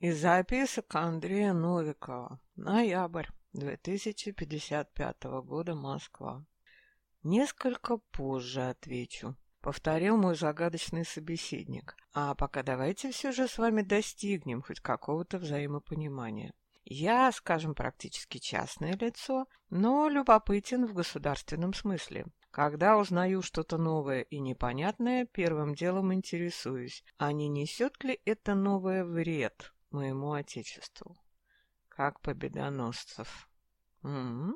Из записок Андрея Новикова. Ноябрь 2055 года, Москва. Несколько позже отвечу. Повторил мой загадочный собеседник. А пока давайте все же с вами достигнем хоть какого-то взаимопонимания. Я, скажем, практически частное лицо, но любопытен в государственном смысле. Когда узнаю что-то новое и непонятное, первым делом интересуюсь, а не несет ли это новое вред моему отечеству? Как победоносцев. М -м.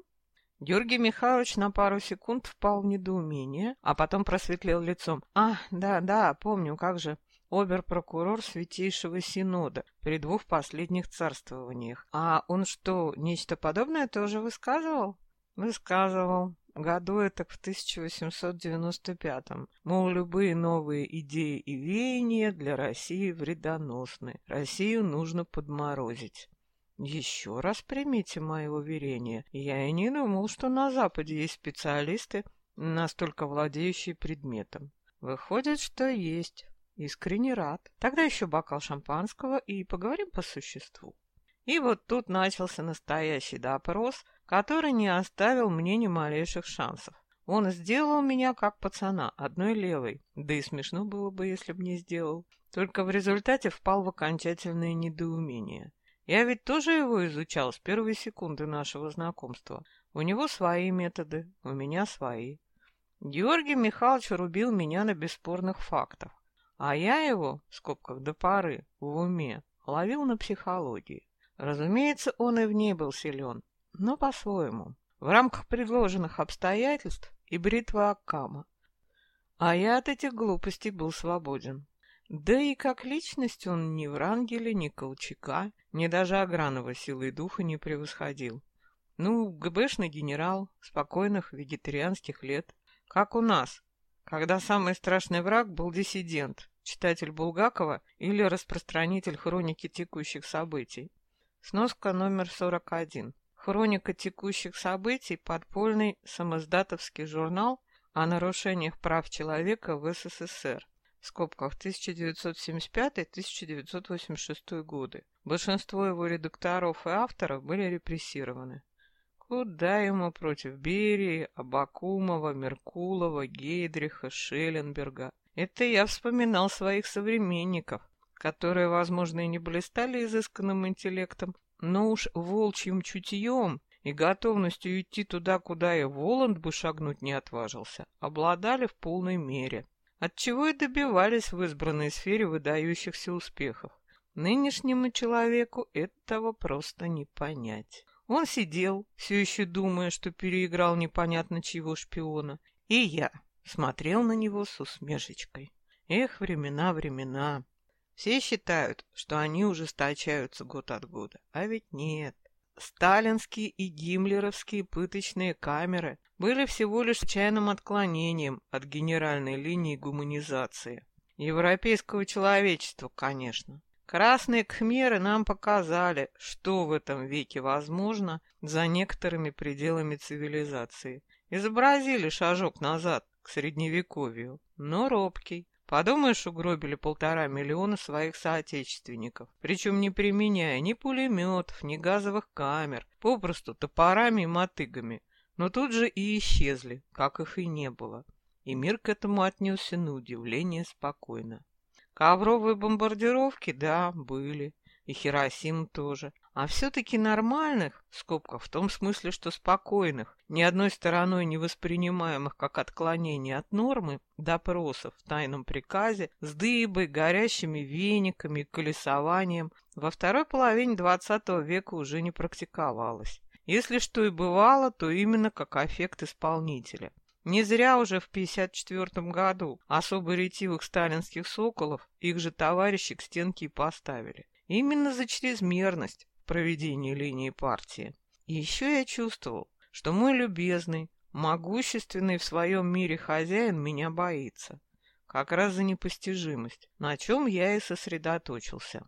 Георгий Михайлович на пару секунд впал в недоумение, а потом просветлел лицом. «А, да-да, помню, как же обер-прокурор Святейшего Синода при двух последних царствованиях. А он что, нечто подобное тоже высказывал? Высказывал. Году это в 1895-м. Мол, любые новые идеи и веяния для России вредоносны. Россию нужно подморозить. Еще раз примите мое уверение. Я и не думал, что на Западе есть специалисты, настолько владеющие предметом. Выходит, что есть. Искренне рад. Тогда еще бокал шампанского и поговорим по существу. И вот тут начался настоящий допрос, который не оставил мне ни малейших шансов. Он сделал меня как пацана, одной левой, да и смешно было бы, если бы не сделал. Только в результате впал в окончательное недоумение. Я ведь тоже его изучал с первой секунды нашего знакомства. У него свои методы, у меня свои. Георгий Михайлович рубил меня на бесспорных фактах. А я его, в скобках до поры, в уме, ловил на психологии. Разумеется, он и в ней был силен, но по-своему, в рамках предложенных обстоятельств и бритвы Аккама. А я от этих глупостей был свободен. Да и как личность он ни Врангеля, ни Колчака, ни даже Агранова силой духа не превосходил. Ну, ГБшный генерал, спокойных вегетарианских лет, как у нас, когда самый страшный враг был диссидент, читатель Булгакова или распространитель хроники текущих событий. Сноска номер 41. Хроника текущих событий – подпольный самоздатовский журнал о нарушениях прав человека в СССР. В скобках 1975-1986 годы. Большинство его редакторов и авторов были репрессированы. Куда ему против Берии, Абакумова, Меркулова, Гейдриха, Шелленберга? Это я вспоминал своих современников, которые, возможно, и не блистали изысканным интеллектом, но уж волчьим чутьем и готовностью идти туда, куда и Воланд бы шагнуть не отважился, обладали в полной мере, отчего и добивались в избранной сфере выдающихся успехов. Нынешнему человеку этого просто не понять. Он сидел, все еще думая, что переиграл непонятно чьего шпиона, и я смотрел на него с усмешечкой. Эх, времена, времена. Все считают, что они ужесточаются год от года, а ведь нет. Сталинские и гиммлеровские пыточные камеры были всего лишь случайным отклонением от генеральной линии гуманизации. Европейского человечества, конечно. Красные кхмеры нам показали, что в этом веке возможно за некоторыми пределами цивилизации. Изобразили шажок назад к средневековью, но робкий. Подумаешь, угробили полтора миллиона своих соотечественников, причем не применяя ни пулеметов, ни газовых камер, попросту топорами и мотыгами. Но тут же и исчезли, как их и не было. И мир к этому отнесся на удивление спокойно. Ковровые бомбардировки, да, были. И Хиросим тоже. А все-таки нормальных, скобка в том смысле, что спокойных, ни одной стороной не воспринимаемых как отклонение от нормы, допросов в тайном приказе, с дыбой, горящими вениками, колесованием, во второй половине XX века уже не практиковалось. Если что и бывало, то именно как эффект исполнителя. Не зря уже в 1954 году особо ретивых сталинских соколов их же товарищи к стенке и поставили. Именно за чрезмерность проведении линии партии. И еще я чувствовал, что мой любезный, могущественный в своем мире хозяин меня боится. Как раз за непостижимость, на чем я и сосредоточился.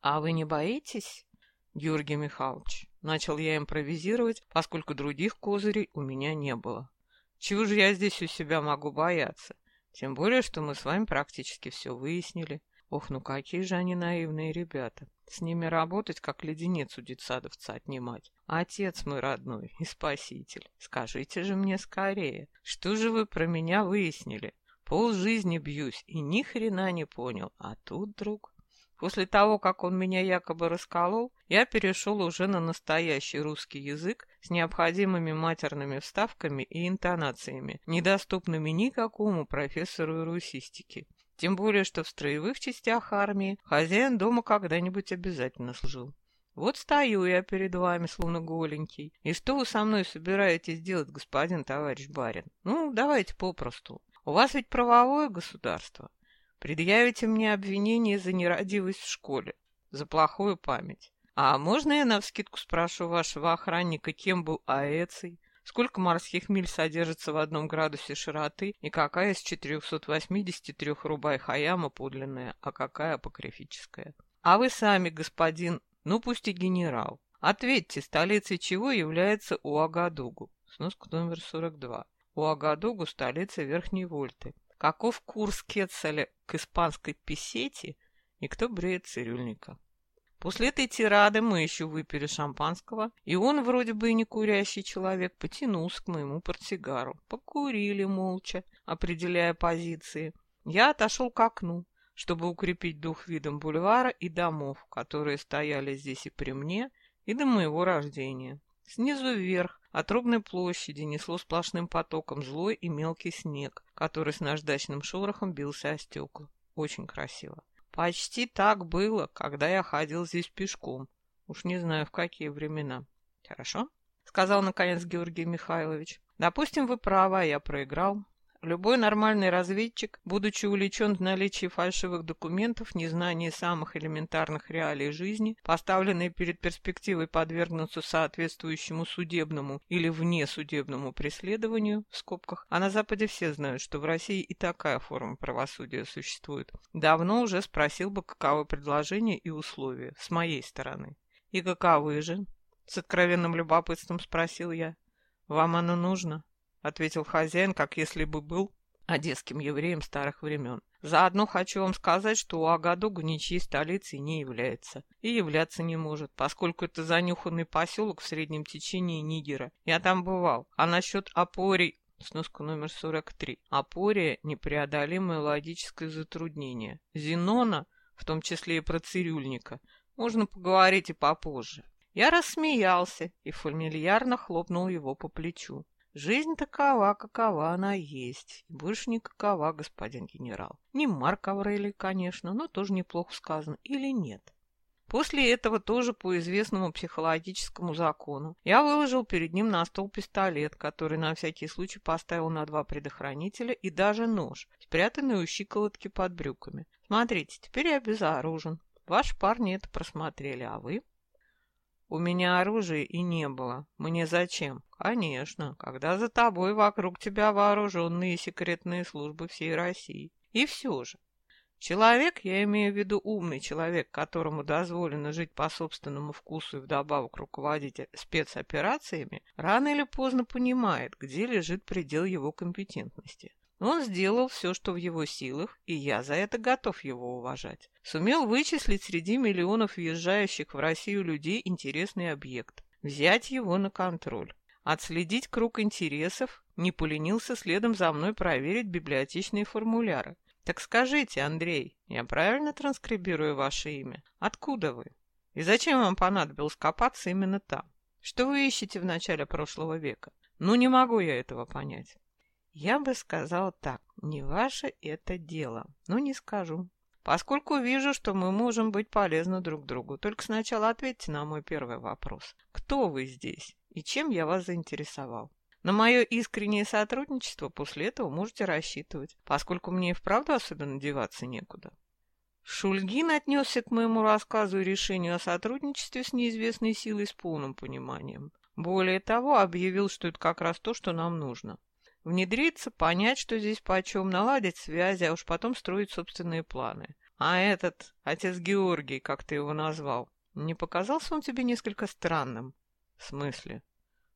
«А вы не боитесь, Георгий Михайлович?» Начал я импровизировать, поскольку других козырей у меня не было. Чего же я здесь у себя могу бояться? Тем более, что мы с вами практически все выяснили. Ох, ну какие же они наивные ребята. С ними работать, как леденец у детсадовца отнимать. Отец мой родной и спаситель, скажите же мне скорее, что же вы про меня выяснили? Пол жизни бьюсь и ни хрена не понял, а тут, друг... После того, как он меня якобы расколол, я перешел уже на настоящий русский язык с необходимыми матерными вставками и интонациями, недоступными никакому профессору русистики. Тем более, что в строевых частях армии хозяин дома когда-нибудь обязательно служил. Вот стою я перед вами, словно голенький. И что вы со мной собираетесь делать, господин товарищ барин? Ну, давайте попросту. У вас ведь правовое государство. Предъявите мне обвинение за нерадивость в школе, за плохую память. А можно я навскидку спрошу вашего охранника, кем был Аэций? Сколько морских миль содержится в одном градусе широты и какая из 483 рубай Хаяма подлинная, а какая апокрифическая? А вы сами, господин, ну пусть и генерал, ответьте, столицей чего является Уагадугу? Сноска номер 42. Уагадугу – столица Верхней Вольты. Каков курс Кетцеля к испанской песете и кто бреет цирюльника? После этой тирады мы еще выпили шампанского, и он, вроде бы и не курящий человек, потянулся к моему портсигару. Покурили молча, определяя позиции. Я отошел к окну, чтобы укрепить дух видом бульвара и домов, которые стояли здесь и при мне, и до моего рождения. Снизу вверх от Трубной площади несло сплошным потоком злой и мелкий снег, который с наждачным шорохом бился о стекла. Очень красиво. Почти так было, когда я ходил здесь пешком. Уж не знаю, в какие времена. Хорошо? — сказал, наконец, Георгий Михайлович. «Допустим, вы правы, а я проиграл. Любой нормальный разведчик, будучи увлечен в наличии фальшивых документов, незнании самых элементарных реалий жизни, поставленный перед перспективой подвергнуться соответствующему судебному или внесудебному преследованию, в скобках, а на Западе все знают, что в России и такая форма правосудия существует, давно уже спросил бы, каковы предложения и условия с моей стороны. «И каковы же?» — с откровенным любопытством спросил я. «Вам оно нужно?» — ответил хозяин, как если бы был одесским евреем старых времен. Заодно хочу вам сказать, что Уагадугу ничьей столицей не является и являться не может, поскольку это занюханный поселок в среднем течении Нигера. Я там бывал. А насчет Апори... Сноска номер 43. Апория – непреодолимое логическое затруднение. Зенона, в том числе и про цирюльника, можно поговорить и попозже. Я рассмеялся и фамильярно хлопнул его по плечу. Жизнь такова, какова она есть, и больше не какова, господин генерал. Не Марк Аврелий, конечно, но тоже неплохо сказано, или нет. После этого тоже по известному психологическому закону я выложил перед ним на стол пистолет, который на всякий случай поставил на два предохранителя и даже нож, спрятанный у щиколотки под брюками. Смотрите, теперь я безоружен. Ваши парни это просмотрели, а вы? У меня оружия и не было. Мне зачем? Конечно, когда за тобой вокруг тебя вооруженные секретные службы всей России. И все же. Человек, я имею в виду умный человек, которому дозволено жить по собственному вкусу и вдобавок руководить спецоперациями, рано или поздно понимает, где лежит предел его компетентности. Он сделал все, что в его силах, и я за это готов его уважать. Сумел вычислить среди миллионов въезжающих в Россию людей интересный объект, взять его на контроль, отследить круг интересов, не поленился следом за мной проверить библиотечные формуляры. Так скажите, Андрей, я правильно транскрибирую ваше имя? Откуда вы? И зачем вам понадобилось копаться именно там? Что вы ищете в начале прошлого века? Ну, не могу я этого понять. Я бы сказал так, не ваше это дело, но не скажу. Поскольку вижу, что мы можем быть полезны друг другу, только сначала ответьте на мой первый вопрос. Кто вы здесь и чем я вас заинтересовал? На мое искреннее сотрудничество после этого можете рассчитывать, поскольку мне и вправду особенно деваться некуда. Шульгин отнесся к моему рассказу и решению о сотрудничестве с неизвестной силой с полным пониманием. Более того, объявил, что это как раз то, что нам нужно. Внедриться, понять, что здесь почем, наладить связи, а уж потом строить собственные планы. А этот, отец Георгий, как ты его назвал, не показался он тебе несколько странным? В смысле?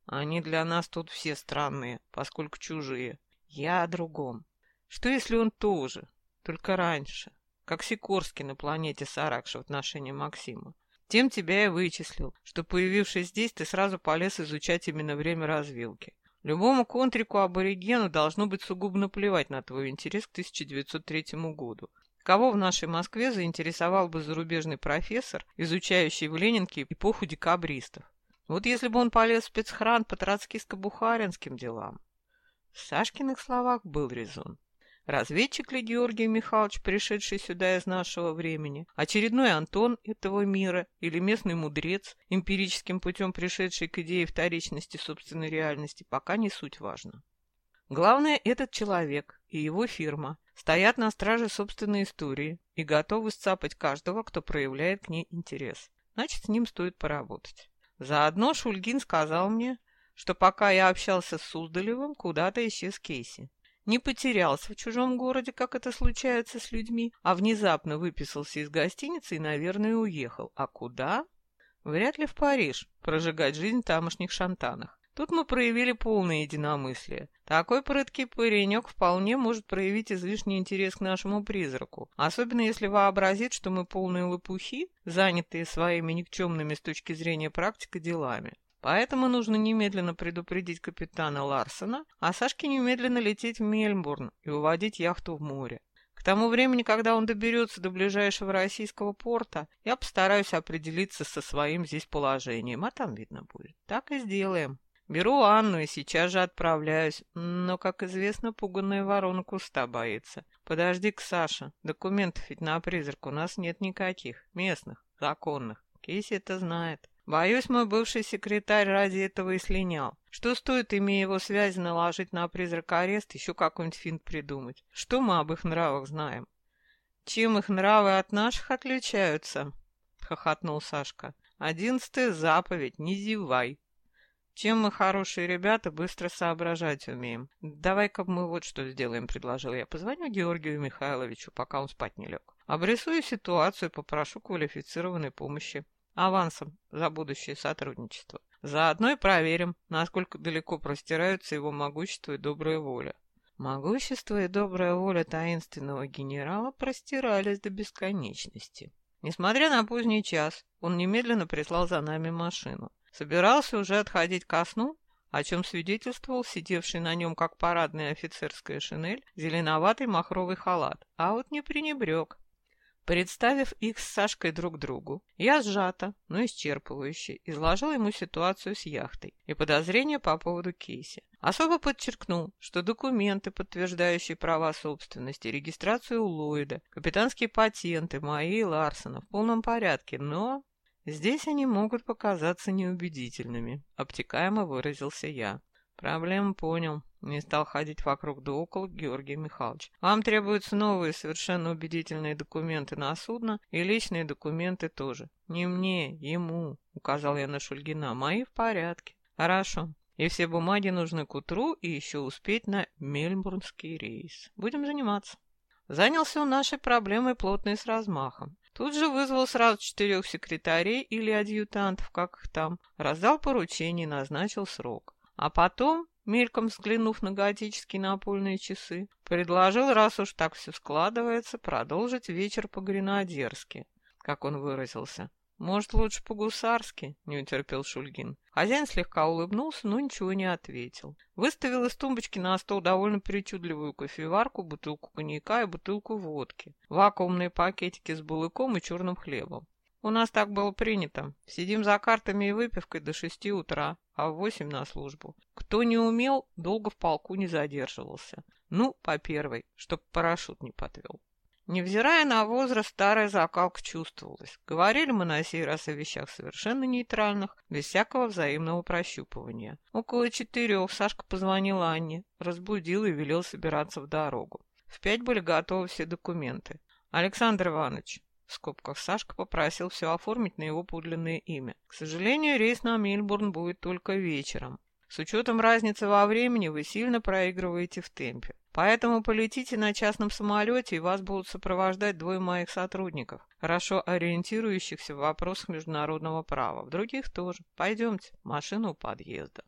Они для нас тут все странные, поскольку чужие. Я о другом. Что если он тоже, только раньше? как Сикорский на планете Саракш в отношении Максима. Тем тебя и вычислил, что, появившись здесь, ты сразу полез изучать именно время развилки. Любому контрику-аборигену должно быть сугубо наплевать на твой интерес к 1903 году. Кого в нашей Москве заинтересовал бы зарубежный профессор, изучающий в Ленинке эпоху декабристов? Вот если бы он полез в спецхран по троцкиско-бухаринским делам. В Сашкиных словах был резон. Разведчик ли Георгий Михайлович, пришедший сюда из нашего времени, очередной Антон этого мира или местный мудрец, эмпирическим путем пришедший к идее вторичности собственной реальности, пока не суть важно. Главное, этот человек и его фирма стоят на страже собственной истории и готовы сцапать каждого, кто проявляет к ней интерес. Значит, с ним стоит поработать. Заодно Шульгин сказал мне, что пока я общался с Суздалевым, куда-то исчез Кейси не потерялся в чужом городе, как это случается с людьми, а внезапно выписался из гостиницы и, наверное, уехал. А куда? Вряд ли в Париж, прожигать жизнь в тамошних шантанах. Тут мы проявили полное единомыслие. Такой прыткий паренек вполне может проявить излишний интерес к нашему призраку, особенно если вообразит, что мы полные лопухи, занятые своими никчемными с точки зрения практики делами. Поэтому нужно немедленно предупредить капитана Ларсона, а Сашке немедленно лететь в Мельбурн и уводить яхту в море. К тому времени, когда он доберется до ближайшего российского порта, я постараюсь определиться со своим здесь положением, а там видно будет. Так и сделаем. Беру Анну и сейчас же отправляюсь, но, как известно, пуганная ворона куста боится. Подожди-ка, Саша, документов ведь на призрак у нас нет никаких, местных, законных. Кейси это знает. Боюсь, мой бывший секретарь ради этого и слинял. Что стоит, имея его связи, наложить на призрак арест, еще какой-нибудь финт придумать? Что мы об их нравах знаем? Чем их нравы от наших отличаются? Хохотнул Сашка. Одиннадцатая заповедь, не зевай. Чем мы хорошие ребята, быстро соображать умеем. Давай-ка мы вот что сделаем, предложил я. Позвоню Георгию Михайловичу, пока он спать не лег. Обрисую ситуацию, попрошу квалифицированной помощи авансом за будущее сотрудничество. Заодно и проверим, насколько далеко простираются его могущество и добрая воля. Могущество и добрая воля таинственного генерала простирались до бесконечности. Несмотря на поздний час, он немедленно прислал за нами машину. Собирался уже отходить ко сну, о чем свидетельствовал сидевший на нем, как парадная офицерская шинель, зеленоватый махровый халат. А вот не пренебрег. Представив их с Сашкой друг другу, я сжато, но исчерпывающе изложил ему ситуацию с яхтой и подозрения по поводу Кейси. Особо подчеркнул, что документы, подтверждающие права собственности, регистрацию у Ллойда, капитанские патенты мои и Ларсона в полном порядке, но здесь они могут показаться неубедительными, обтекаемо выразился я. Проблему понял. Не стал ходить вокруг да около Георгий Михайлович. Вам требуются новые, совершенно убедительные документы на судно и личные документы тоже. Не мне, ему, указал я на Шульгина. Мои в порядке. Хорошо. И все бумаги нужны к утру и еще успеть на мельбурнский рейс. Будем заниматься. Занялся он нашей проблемой плотно и с размахом. Тут же вызвал сразу четырех секретарей или адъютантов, как их там, раздал поручение назначил срок. А потом, мельком взглянув на готические напольные часы, предложил, раз уж так все складывается, продолжить вечер по-гренадерски, как он выразился. «Может, лучше по-гусарски?» — не утерпел Шульгин. Хозяин слегка улыбнулся, но ничего не ответил. Выставил из тумбочки на стол довольно причудливую кофеварку, бутылку коньяка и бутылку водки, вакуумные пакетики с булыком и черным хлебом. У нас так было принято. Сидим за картами и выпивкой до шести утра, а в восемь на службу. Кто не умел, долго в полку не задерживался. Ну, по первой, чтоб парашют не подвел. Невзирая на возраст, старая закалка чувствовалась. Говорили мы на сей раз о вещах совершенно нейтральных, без всякого взаимного прощупывания. Около четырех Сашка позвонил Анне, разбудил и велел собираться в дорогу. В пять были готовы все документы. «Александр Иванович, в скобках Сашка попросил все оформить на его подлинное имя. К сожалению, рейс на Мельбурн будет только вечером. С учетом разницы во времени вы сильно проигрываете в темпе. Поэтому полетите на частном самолете, и вас будут сопровождать двое моих сотрудников, хорошо ориентирующихся в вопросах международного права. В других тоже. Пойдемте, машина у подъезда.